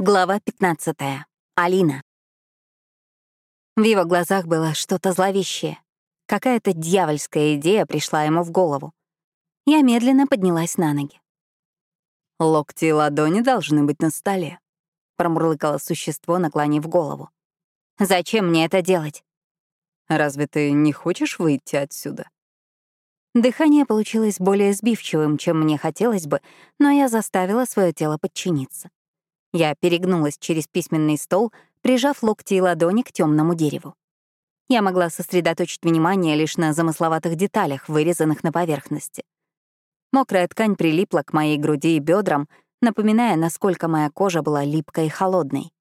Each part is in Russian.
Глава 15. Алина. В его глазах было что-то зловещее. Какая-то дьявольская идея пришла ему в голову. Я медленно поднялась на ноги. «Локти и ладони должны быть на столе», — промурлыкало существо, наклонив голову. «Зачем мне это делать?» «Разве ты не хочешь выйти отсюда?» Дыхание получилось более сбивчивым, чем мне хотелось бы, но я заставила свое тело подчиниться. Я перегнулась через письменный стол, прижав локти и ладони к темному дереву. Я могла сосредоточить внимание лишь на замысловатых деталях, вырезанных на поверхности. Мокрая ткань прилипла к моей груди и бедрам, напоминая, насколько моя кожа была липкой и холодной.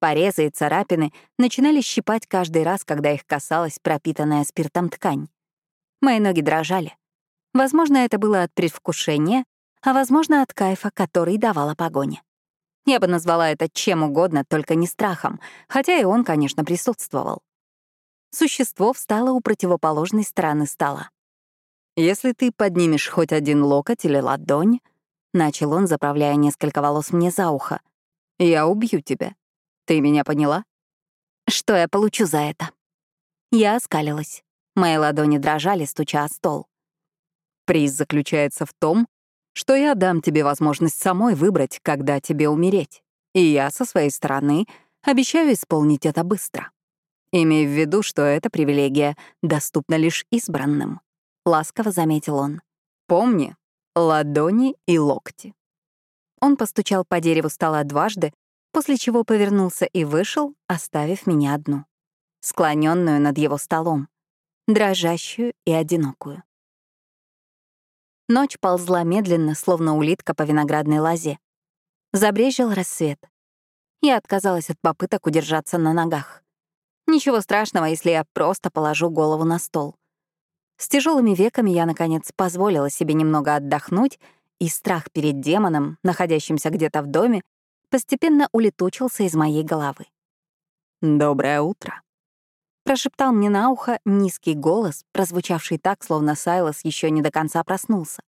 Порезы и царапины начинали щипать каждый раз, когда их касалась пропитанная спиртом ткань. Мои ноги дрожали. Возможно, это было от предвкушения, а возможно, от кайфа, который давала погоня. Я бы назвала это чем угодно, только не страхом, хотя и он, конечно, присутствовал. Существо встало у противоположной стороны стола. «Если ты поднимешь хоть один локоть или ладонь», — начал он, заправляя несколько волос мне за ухо, — «я убью тебя. Ты меня поняла?» «Что я получу за это?» Я оскалилась. Мои ладони дрожали, стуча о стол. «Приз заключается в том, что я дам тебе возможность самой выбрать, когда тебе умереть. И я, со своей стороны, обещаю исполнить это быстро. Имей в виду, что эта привилегия доступна лишь избранным. Ласково заметил он. Помни, ладони и локти. Он постучал по дереву стола дважды, после чего повернулся и вышел, оставив меня одну, склоненную над его столом, дрожащую и одинокую. Ночь ползла медленно, словно улитка по виноградной лозе. Забрежил рассвет. Я отказалась от попыток удержаться на ногах. Ничего страшного, если я просто положу голову на стол. С тяжелыми веками я, наконец, позволила себе немного отдохнуть, и страх перед демоном, находящимся где-то в доме, постепенно улетучился из моей головы. «Доброе утро», Прошептал мне на ухо низкий голос, прозвучавший так, словно Сайлос еще не до конца проснулся.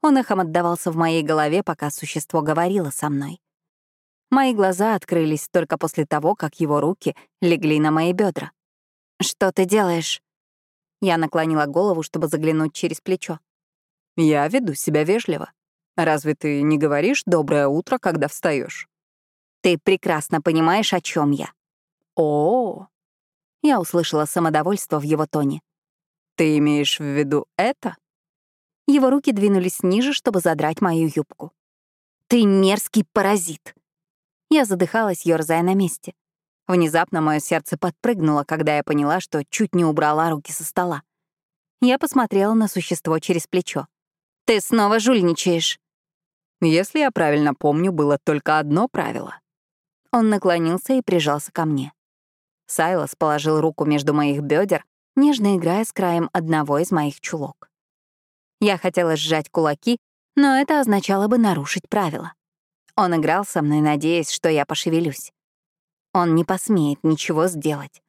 Он эхом отдавался в моей голове, пока существо говорило со мной. Мои глаза открылись только после того, как его руки легли на мои бедра. «Что ты делаешь?» Я наклонила голову, чтобы заглянуть через плечо. «Я веду себя вежливо. Разве ты не говоришь «доброе утро», когда встаешь? «Ты прекрасно понимаешь, о чем я». «О, я услышала самодовольство в его тоне. «Ты имеешь в виду это?» Его руки двинулись ниже, чтобы задрать мою юбку. «Ты мерзкий паразит!» Я задыхалась, ёрзая на месте. Внезапно мое сердце подпрыгнуло, когда я поняла, что чуть не убрала руки со стола. Я посмотрела на существо через плечо. «Ты снова жульничаешь!» Если я правильно помню, было только одно правило. Он наклонился и прижался ко мне. Сайлос положил руку между моих бедер, нежно играя с краем одного из моих чулок. Я хотела сжать кулаки, но это означало бы нарушить правила. Он играл со мной, надеясь, что я пошевелюсь. Он не посмеет ничего сделать.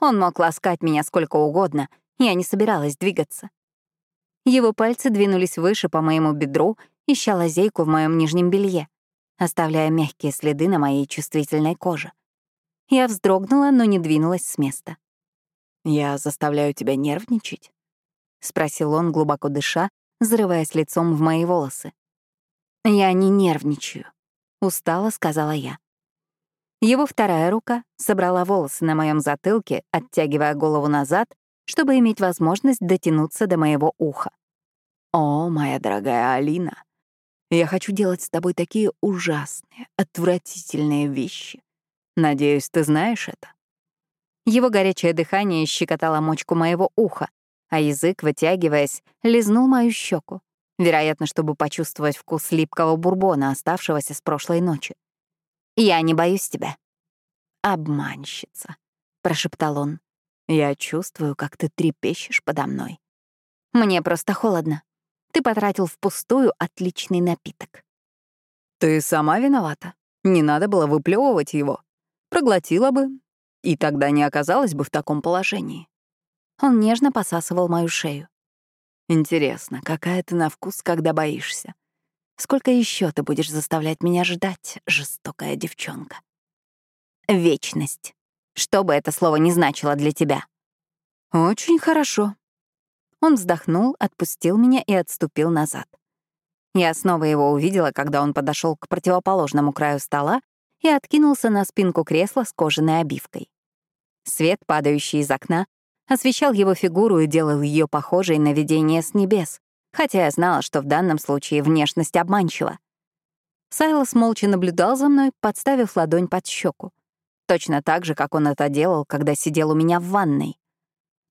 Он мог ласкать меня сколько угодно, я не собиралась двигаться. Его пальцы двинулись выше по моему бедру, ища лазейку в моем нижнем белье, оставляя мягкие следы на моей чувствительной коже. Я вздрогнула, но не двинулась с места. «Я заставляю тебя нервничать?» — спросил он, глубоко дыша, зарываясь лицом в мои волосы. «Я не нервничаю», — устало сказала я. Его вторая рука собрала волосы на моем затылке, оттягивая голову назад, чтобы иметь возможность дотянуться до моего уха. «О, моя дорогая Алина, я хочу делать с тобой такие ужасные, отвратительные вещи. Надеюсь, ты знаешь это?» Его горячее дыхание щекотало мочку моего уха, а язык, вытягиваясь, лизнул мою щеку, вероятно, чтобы почувствовать вкус липкого бурбона, оставшегося с прошлой ночи. «Я не боюсь тебя». «Обманщица», — прошептал он. «Я чувствую, как ты трепещешь подо мной». «Мне просто холодно. Ты потратил впустую отличный напиток». «Ты сама виновата. Не надо было выплевывать его», Проглотила бы, и тогда не оказалась бы в таком положении. Он нежно посасывал мою шею. Интересно, какая ты на вкус, когда боишься? Сколько еще ты будешь заставлять меня ждать, жестокая девчонка? Вечность. Что бы это слово ни значило для тебя. Очень хорошо. Он вздохнул, отпустил меня и отступил назад. Я снова его увидела, когда он подошел к противоположному краю стола и откинулся на спинку кресла с кожаной обивкой. Свет, падающий из окна, освещал его фигуру и делал ее похожей на видение с небес, хотя я знала, что в данном случае внешность обманчива. Сайлос молча наблюдал за мной, подставив ладонь под щеку. Точно так же, как он это делал, когда сидел у меня в ванной.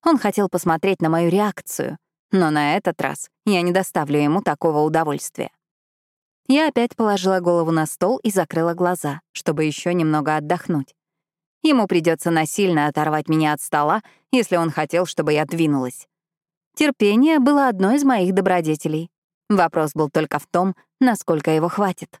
Он хотел посмотреть на мою реакцию, но на этот раз я не доставлю ему такого удовольствия. Я опять положила голову на стол и закрыла глаза, чтобы еще немного отдохнуть. Ему придется насильно оторвать меня от стола, если он хотел, чтобы я двинулась. Терпение было одной из моих добродетелей. Вопрос был только в том, насколько его хватит.